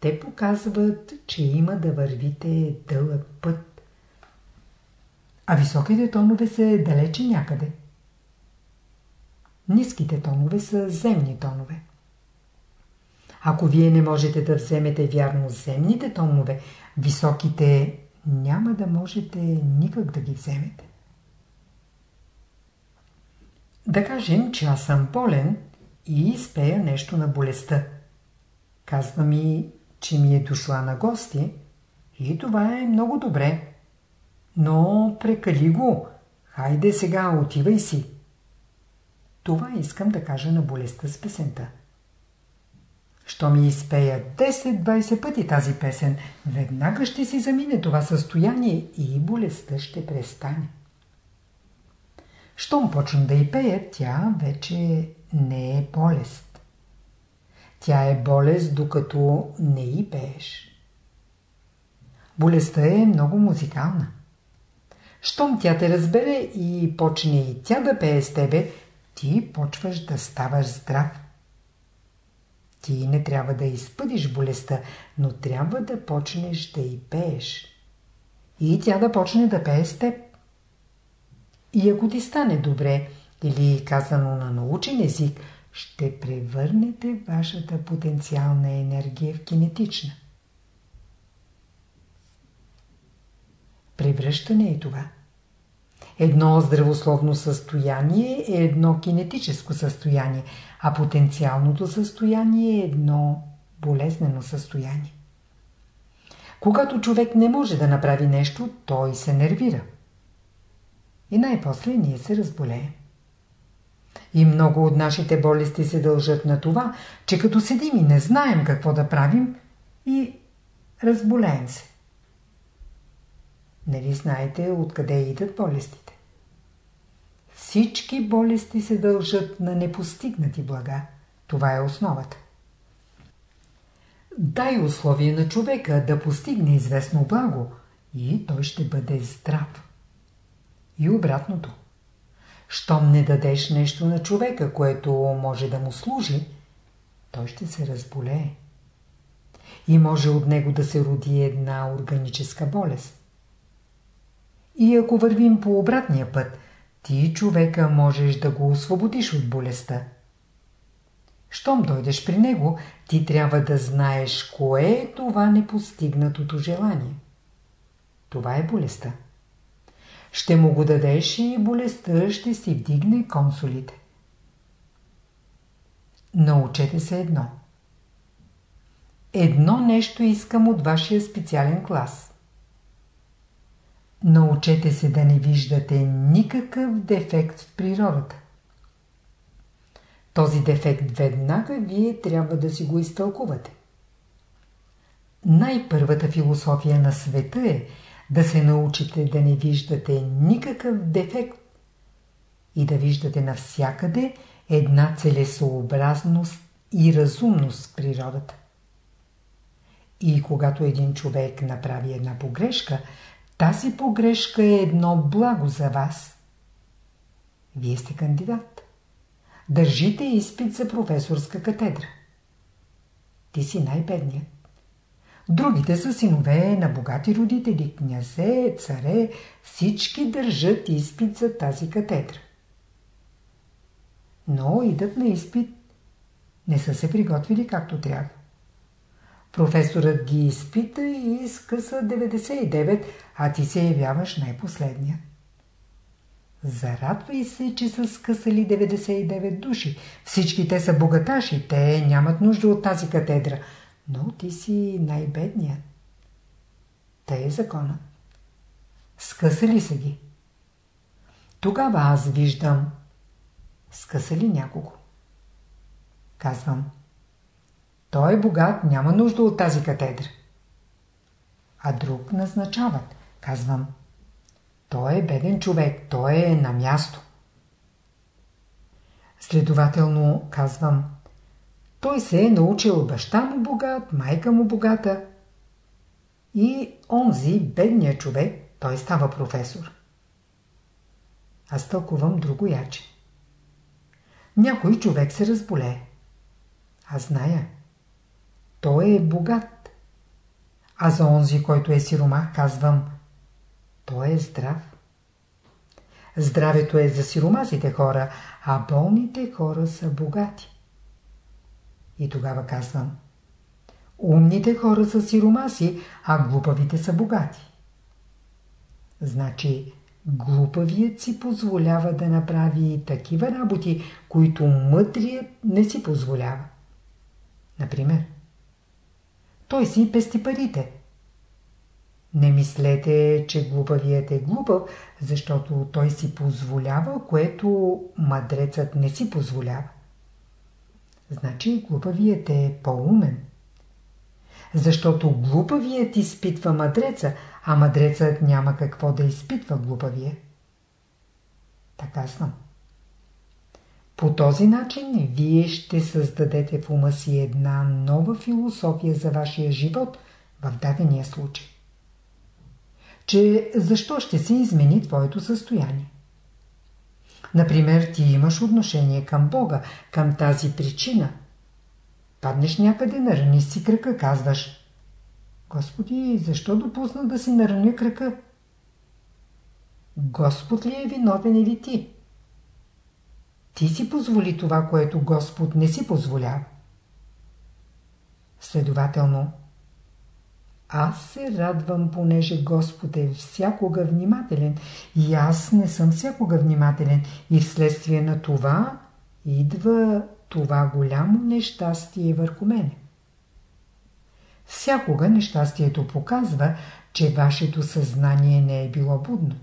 те показват, че има да вървите дълъг път. А високите тонове са далече някъде. Ниските тонове са земни тонове. Ако вие не можете да вземете вярно земните тонове, високите няма да можете никак да ги вземете. Да кажем, че аз съм болен и изпея нещо на болестта. Казва ми, че ми е дошла на гости и това е много добре. Но прекали го. Хайде сега, отивай си. Това искам да кажа на болестта с песента. Що ми изпея 10-20 пъти тази песен, веднага ще си замине това състояние и болестта ще престане. Щом почна да и пея, тя вече не е болест. Тя е болест, докато не и пееш. Болестта е много музикална. Щом тя те разбере и почне и тя да пее с тебе, ти почваш да ставаш здрав. Ти не трябва да изпъдиш болестта, но трябва да почнеш да и пееш. И тя да почне да пее с теб. И ако ти стане добре, или казано на научен език, ще превърнете вашата потенциална енергия в кинетична. Превръщане е това. Едно здравословно състояние е едно кинетическо състояние, а потенциалното състояние е едно болезнено състояние. Когато човек не може да направи нещо, той се нервира. И най-после ние се разболеем. И много от нашите болести се дължат на това, че като седим и не знаем какво да правим и разболеем се. Нали знаете откъде идат болестите? Всички болести се дължат на непостигнати блага. Това е основата. Дай условие на човека да постигне известно благо и той ще бъде здрав. И обратното. Щом не дадеш нещо на човека, което може да му служи, той ще се разболее. И може от него да се роди една органическа болест. И ако вървим по обратния път, ти човека можеш да го освободиш от болестта. Щом дойдеш при него, ти трябва да знаеш кое е това непостигнатото желание. Това е болестта. Ще му го дадеш и болестта ще си вдигне консулите. Научете се едно. Едно нещо искам от вашия специален клас. Научете се да не виждате никакъв дефект в природата. Този дефект веднага вие трябва да си го изтълкувате. Най-първата философия на света е да се научите да не виждате никакъв дефект и да виждате навсякъде една целесообразност и разумност в природата. И когато един човек направи една погрешка, тази погрешка е едно благо за вас. Вие сте кандидат. Държите изпит за професорска катедра. Ти си най-бедният. Другите са синове на богати родители, князе, царе, всички държат изпит за тази катедра. Но идат на изпит, не са се приготвили както трябва. Професорът ги изпита и скъса 99, а ти се явяваш най-последния. Зарадвай се, че са скъсали 99 души. Всички те са богаташи, те нямат нужда от тази катедра – но ти си най-бедният. Та е закона. Скъсали са ги. Тогава аз виждам. Скъсали някого. Казвам. Той е богат, няма нужда от тази катедра. А друг назначават. Казвам. Той е беден човек, той е на място. Следователно, казвам, той се е научил баща му богат, майка му богата. И онзи, бедният човек, той става професор. Аз тълкувам друго яче. Някой човек се разболее. Аз зная. Той е богат, А за онзи, който е сиромах, казвам, той е здрав. Здравето е за сиромазите хора, а болните хора са богати. И тогава казвам, умните хора са сиромаси, а глупавите са богати. Значи, глупавият си позволява да направи такива работи, които мъдрият не си позволява. Например, той си пести парите. Не мислете, че глупавият е глупав, защото той си позволява, което мъдрецът не си позволява. Значи глупавият е по-умен. Защото глупавият изпитва мъдреца, а мъдрецът няма какво да изпитва глупавия. Така съм. По този начин вие ще създадете в ума си една нова философия за вашия живот в дадения случай. Че защо ще се измени твоето състояние? Например, ти имаш отношение към Бога, към тази причина. Паднеш някъде, нарани си кръка, казваш Господи, защо допусна да си нараня кръка? Господ ли е виновен или ти? Ти си позволи това, което Господ не си позволява. Следователно, аз се радвам, понеже Господ е всякога внимателен и аз не съм всякога внимателен и вследствие на това идва това голямо нещастие върху мене. Всякога нещастието показва, че вашето съзнание не е било будно.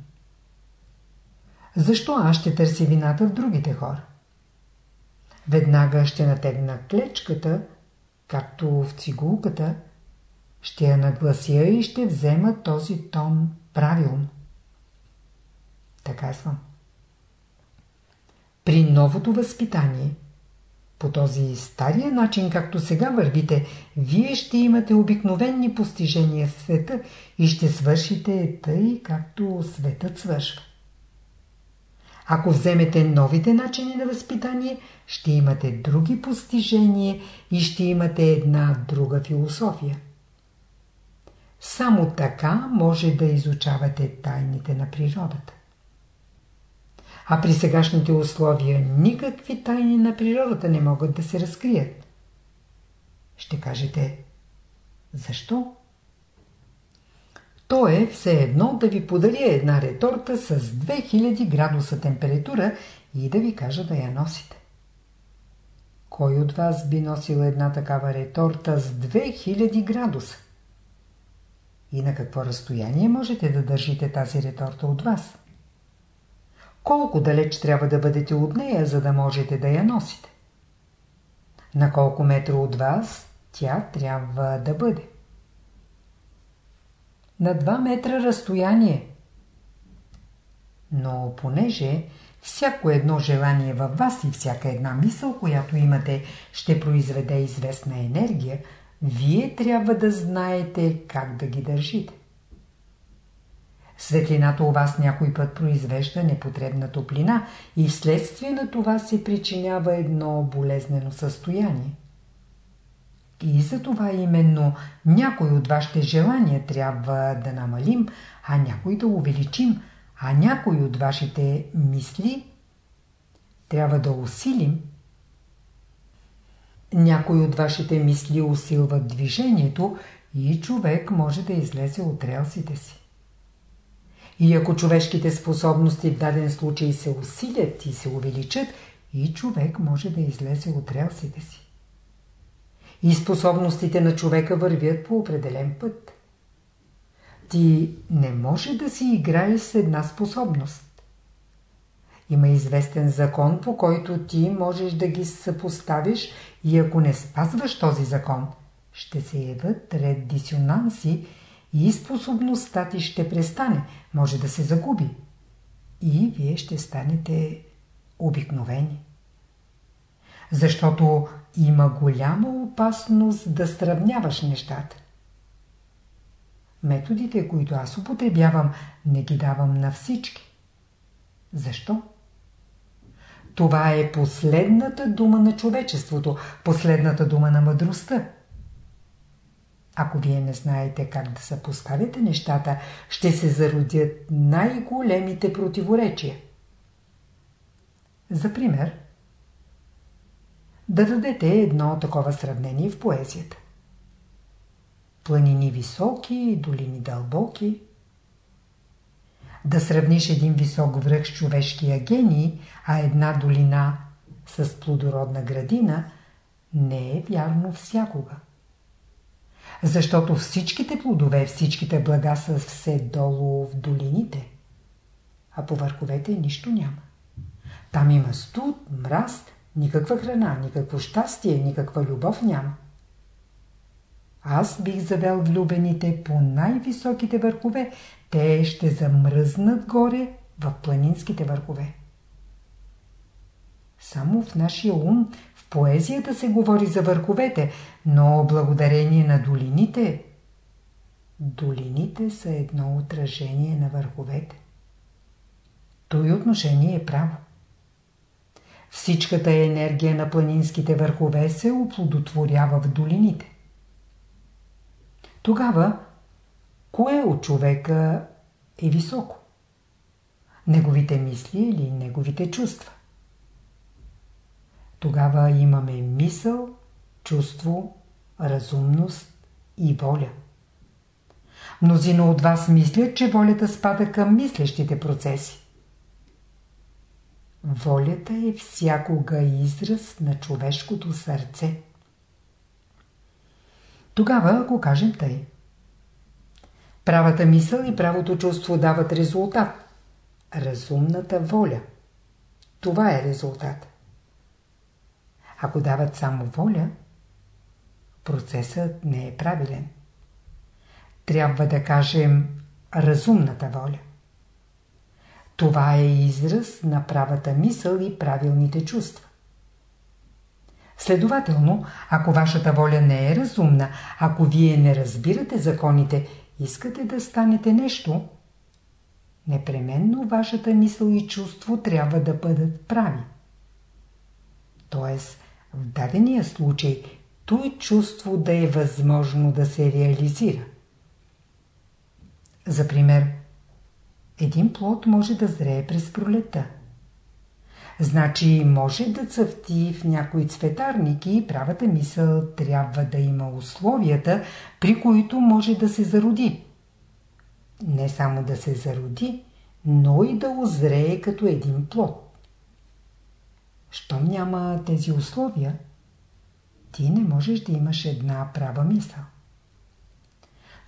Защо аз ще търся вината в другите хора? Веднага ще натегна клечката, както в цигулката, ще я наглася и ще взема този тон правилно. Така съм. При новото възпитание, по този стария начин, както сега вървите, вие ще имате обикновени постижения в света и ще свършите тъй, както светът свършва. Ако вземете новите начини на възпитание, ще имате други постижения и ще имате една друга философия. Само така може да изучавате тайните на природата. А при сегашните условия никакви тайни на природата не могат да се разкрият. Ще кажете, защо? То е все едно да ви подаря една реторта с 2000 градуса температура и да ви кажа да я носите. Кой от вас би носил една такава реторта с 2000 градуса? И на какво разстояние можете да държите тази реторта от вас? Колко далеч трябва да бъдете от нея, за да можете да я носите? На колко метра от вас тя трябва да бъде? На 2 метра разстояние. Но понеже всяко едно желание във вас и всяка една мисъл, която имате, ще произведе известна енергия, вие трябва да знаете как да ги държите. Светлината у вас някой път произвежда непотребна топлина и вследствие на това се причинява едно болезнено състояние. И за това именно някой от вашите желания трябва да намалим, а някой да увеличим, а някой от вашите мисли трябва да усилим. Някой от вашите мисли усилват движението и човек може да излезе от релсите си. И ако човешките способности в даден случай се усилят и се увеличат, и човек може да излезе от релсите си. И способностите на човека вървят по определен път. Ти не може да си играеш с една способност. Има известен закон, по който ти можеш да ги съпоставиш и ако не спазваш този закон, ще се явят ред дисонанси и способността ти ще престане, може да се загуби. И вие ще станете обикновени. Защото има голяма опасност да сравняваш нещата. Методите, които аз употребявам, не ги давам на всички. Защо? Това е последната дума на човечеството, последната дума на мъдростта. Ако вие не знаете как да съпоставяте нещата, ще се зародят най-големите противоречия. За пример, да дадете едно такова сравнение в поезията. Планини високи, долини дълбоки. Да сравниш един висок връх с човешкия гений, а една долина с плодородна градина, не е вярно всякога. Защото всичките плодове, всичките блага са все долу в долините, а по върховете нищо няма. Там има студ, мраст, никаква храна, никакво щастие, никаква любов няма. Аз бих завел влюбените по най-високите върхове, те ще замръзнат горе в планинските върхове. Само в нашия ум, в поезията се говори за върховете, но благодарение на долините, долините са едно отражение на върховете. Той отношение е право. Всичката енергия на планинските върхове се оплодотворява в долините. Тогава, кое от човека е високо? Неговите мисли или неговите чувства? Тогава имаме мисъл, чувство, разумност и воля. Мнозина от вас мислят, че волята спада към мислещите процеси. Волята е всякога израз на човешкото сърце. Тогава го кажем тъй. Правата мисъл и правото чувство дават резултат. Разумната воля. Това е резултат. Ако дават само воля, процесът не е правилен. Трябва да кажем разумната воля. Това е израз на правата мисъл и правилните чувства. Следователно, ако вашата воля не е разумна, ако вие не разбирате законите, искате да станете нещо, непременно вашата мисъл и чувство трябва да бъдат прави. Тоест, в дадения случай, той чувство да е възможно да се реализира. За пример, един плод може да зрее през пролета. Значи може да цъфти в някои цветарники и правата мисъл трябва да има условията, при които може да се зароди. Не само да се зароди, но и да озрее като един плод. Щом няма тези условия, ти не можеш да имаш една права мисъл.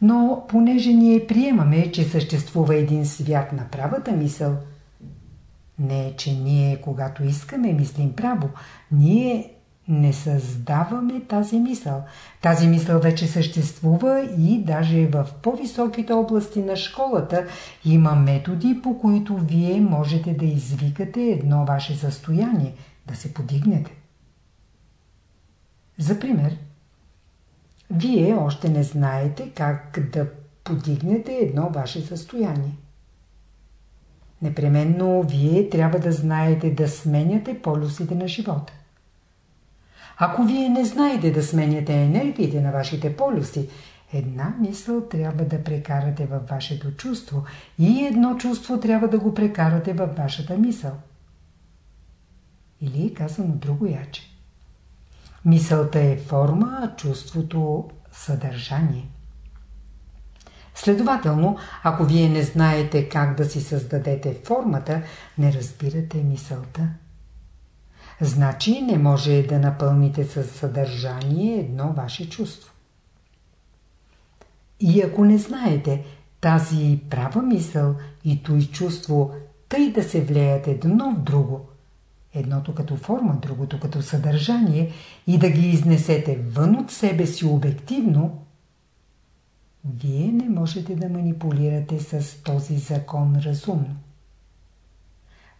Но понеже ние приемаме, че съществува един свят на правата мисъл, не е, че ние, когато искаме, мислим право, ние не създаваме тази мисъл. Тази мисъл вече съществува и даже в по-високите области на школата има методи, по които вие можете да извикате едно ваше състояние, да се подигнете. За пример, вие още не знаете как да подигнете едно ваше състояние. Непременно вие трябва да знаете да сменяте полюсите на живота. Ако вие не знаете да сменяте енергиите на вашите полюси, една мисъл трябва да прекарате във вашето чувство и едно чувство трябва да го прекарате във вашата мисъл. Или казано друго яче. Мисълта е форма, а чувството – съдържание. Следователно, ако вие не знаете как да си създадете формата, не разбирате мисълта. Значи не може да напълните със съдържание едно ваше чувство. И ако не знаете тази права мисъл и той чувство, тъй да се влеят едно в друго, едното като форма, другото като съдържание и да ги изнесете вън от себе си обективно, вие не можете да манипулирате с този закон разумно.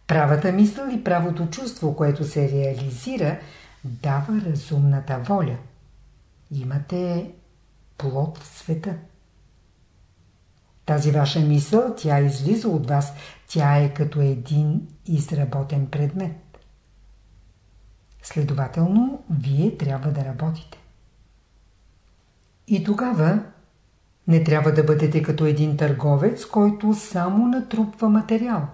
Правата мисъл и правото чувство, което се реализира, дава разумната воля. Имате плод в света. Тази ваша мисъл, тя излиза от вас, тя е като един изработен предмет. Следователно, вие трябва да работите. И тогава не трябва да бъдете като един търговец, който само натрупва материал.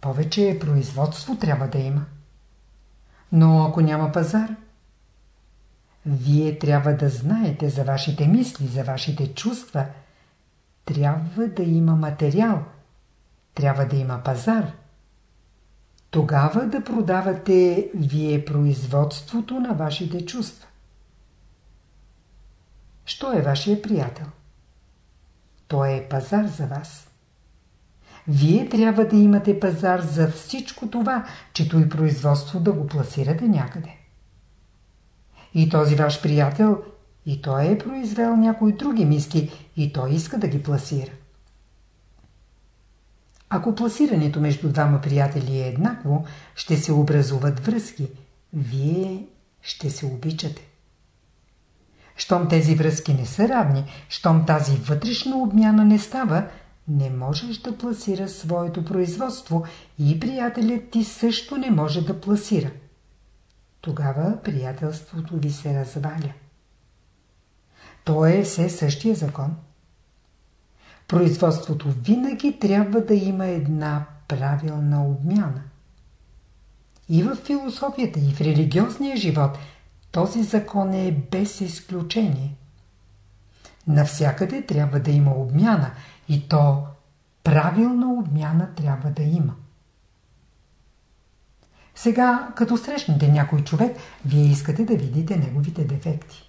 Повече производство трябва да има. Но ако няма пазар, вие трябва да знаете за вашите мисли, за вашите чувства. Трябва да има материал. Трябва да има пазар. Тогава да продавате вие производството на вашите чувства. Що е вашия приятел? Той е пазар за вас. Вие трябва да имате пазар за всичко това, чето и производство да го пласирате някъде. И този ваш приятел, и той е произвел някои други мисли, и той иска да ги пласира. Ако пласирането между двама приятели е еднакво, ще се образуват връзки. Вие ще се обичате. Щом тези връзки не са равни, щом тази вътрешна обмяна не става, не можеш да пласира своето производство и приятелят ти също не може да пласира. Тогава приятелството ви се разваля. То е все същия закон. Производството винаги трябва да има една правилна обмяна. И в философията, и в религиозния живот този закон е без изключение. Навсякъде трябва да има обмяна и то правилна обмяна трябва да има. Сега, като срещнете някой човек, вие искате да видите неговите дефекти.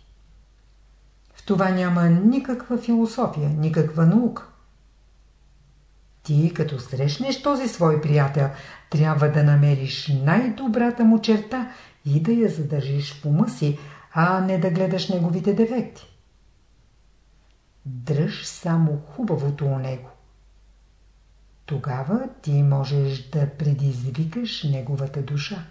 В това няма никаква философия, никаква наука. Ти, като срещнеш този свой приятел, трябва да намериш най-добрата му черта и да я задържиш в ума си, а не да гледаш неговите дефекти. Дръж само хубавото у него. Тогава ти можеш да предизвикаш неговата душа.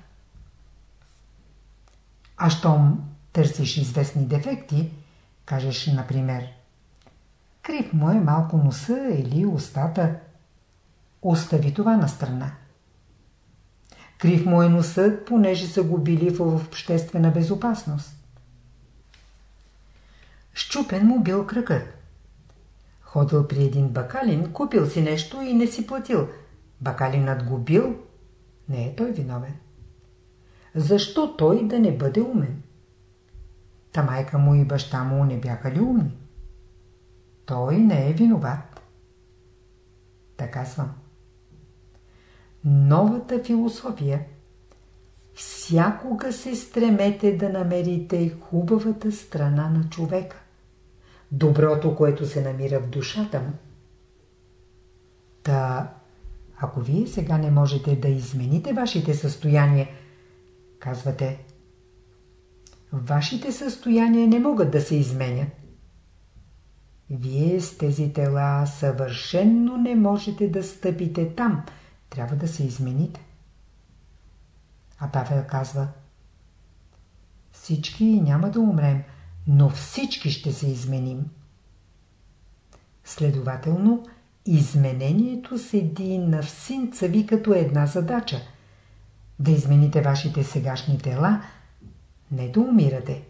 А щом търсиш известни дефекти, кажеш, например, крив му е малко носа или устата, остави това на страна. Крив му е носът, понеже са го били в обществена безопасност. Щупен му бил кръкът. Ходил при един бакалин, купил си нещо и не си платил. Бакалинът го бил, не е той виновен. Защо той да не бъде умен? Та майка му и баща му не бяха ли умни? Той не е виноват. Така съм. Новата философия Всякога се стремете да намерите хубавата страна на човека доброто, което се намира в душата му. Та, ако вие сега не можете да измените вашите състояния, казвате, вашите състояния не могат да се изменят. Вие с тези тела съвършенно не можете да стъпите там, трябва да се измените. А Павел казва, всички няма да умрем, но всички ще се изменим. Следователно, изменението седи на всинца ви като една задача. Да измените вашите сегашни тела, не да умирате,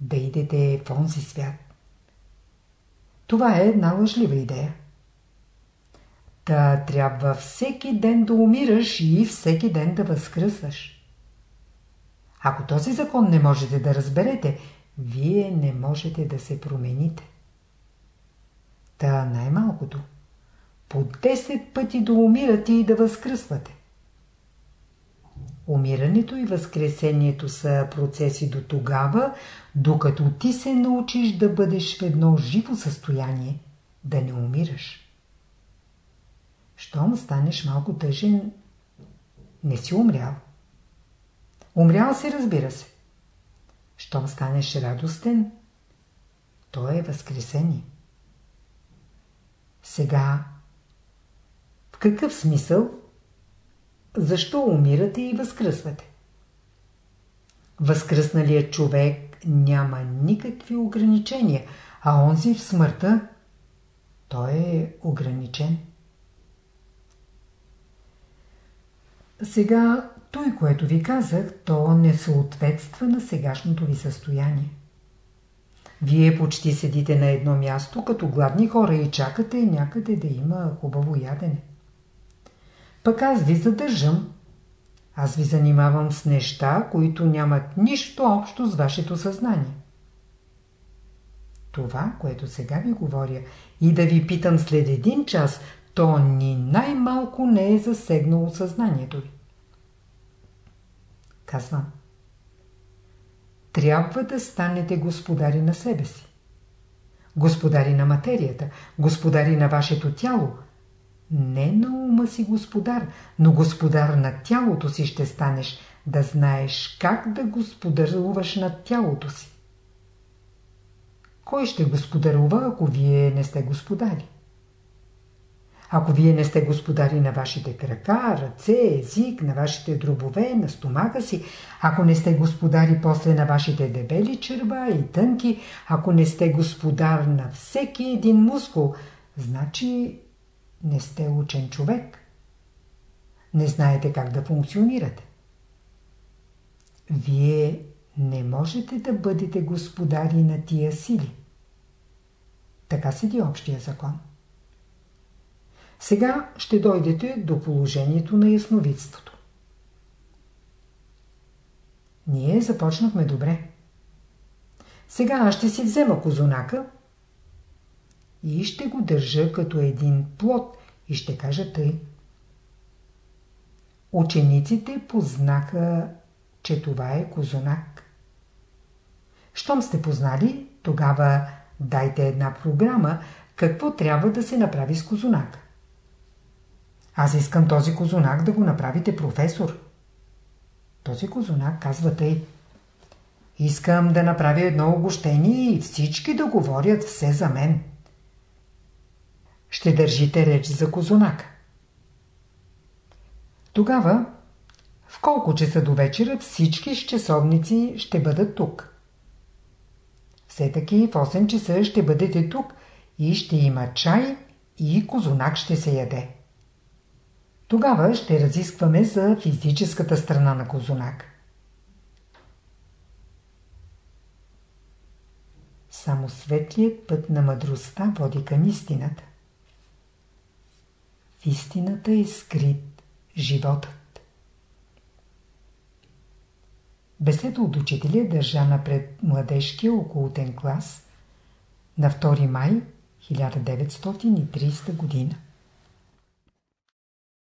да идете в онзи свят. Това е една лъжлива идея. Та трябва всеки ден да умираш и всеки ден да възкръсваш. Ако този закон не можете да разберете, вие не можете да се промените. Та най-малкото. По 10 пъти да умирате и да възкръсвате. Умирането и възкресението са процеси до тогава, докато ти се научиш да бъдеш в едно живо състояние, да не умираш. Щом станеш малко тъжен, не си умрял. Умрял си, разбира се. Щом станеш радостен, то е възкресение. Сега, в какъв смисъл? Защо умирате и възкръсвате? Възкръсналият човек няма никакви ограничения, а онзи в смъртта, той е ограничен. Сега той, което ви казах, то не съответства на сегашното ви състояние. Вие почти седите на едно място, като гладни хора и чакате някъде да има хубаво ядене. Пък аз ви задържам. Аз ви занимавам с неща, които нямат нищо общо с вашето съзнание. Това, което сега ви говоря, и да ви питам след един час, то ни най-малко не е засегнало съзнанието ви. Казвам. Трябва да станете господари на себе си. Господари на материята, господари на вашето тяло. Не на ума си господар, но господар на тялото си ще станеш, да знаеш как да господаруваш над тялото си. Кой ще господарува, ако вие не сте господари? Ако вие не сте господари на вашите крака, ръце, език, на вашите дробове, на стомака си, ако не сте господари после на вашите дебели черва и тънки, ако не сте господар на всеки един мускул, значи не сте учен човек. Не знаете как да функционирате. Вие не можете да бъдете господари на тия сили. Така седи общия закон. Сега ще дойдете до положението на ясновидството. Ние започнахме добре. Сега аз ще си взема козунака и ще го държа като един плод и ще кажа тъй. Учениците познаха, че това е козунак. Щом сте познали, тогава дайте една програма, какво трябва да се направи с козунака. Аз искам този козунак да го направите професор. Този козунак казва тъй. Искам да направя едно огощение и всички да говорят все за мен. Ще държите реч за козунак. Тогава, в колко часа до вечера всички часовници ще бъдат тук. Все таки в 8 часа ще бъдете тук и ще има чай и козунак ще се яде. Тогава ще разискваме за физическата страна на Козунак. Само светлият път на мъдростта води към истината. В истината е скрит животът. Беседа от учителя държа напред младежкия околотен клас на 2 май 1930 година.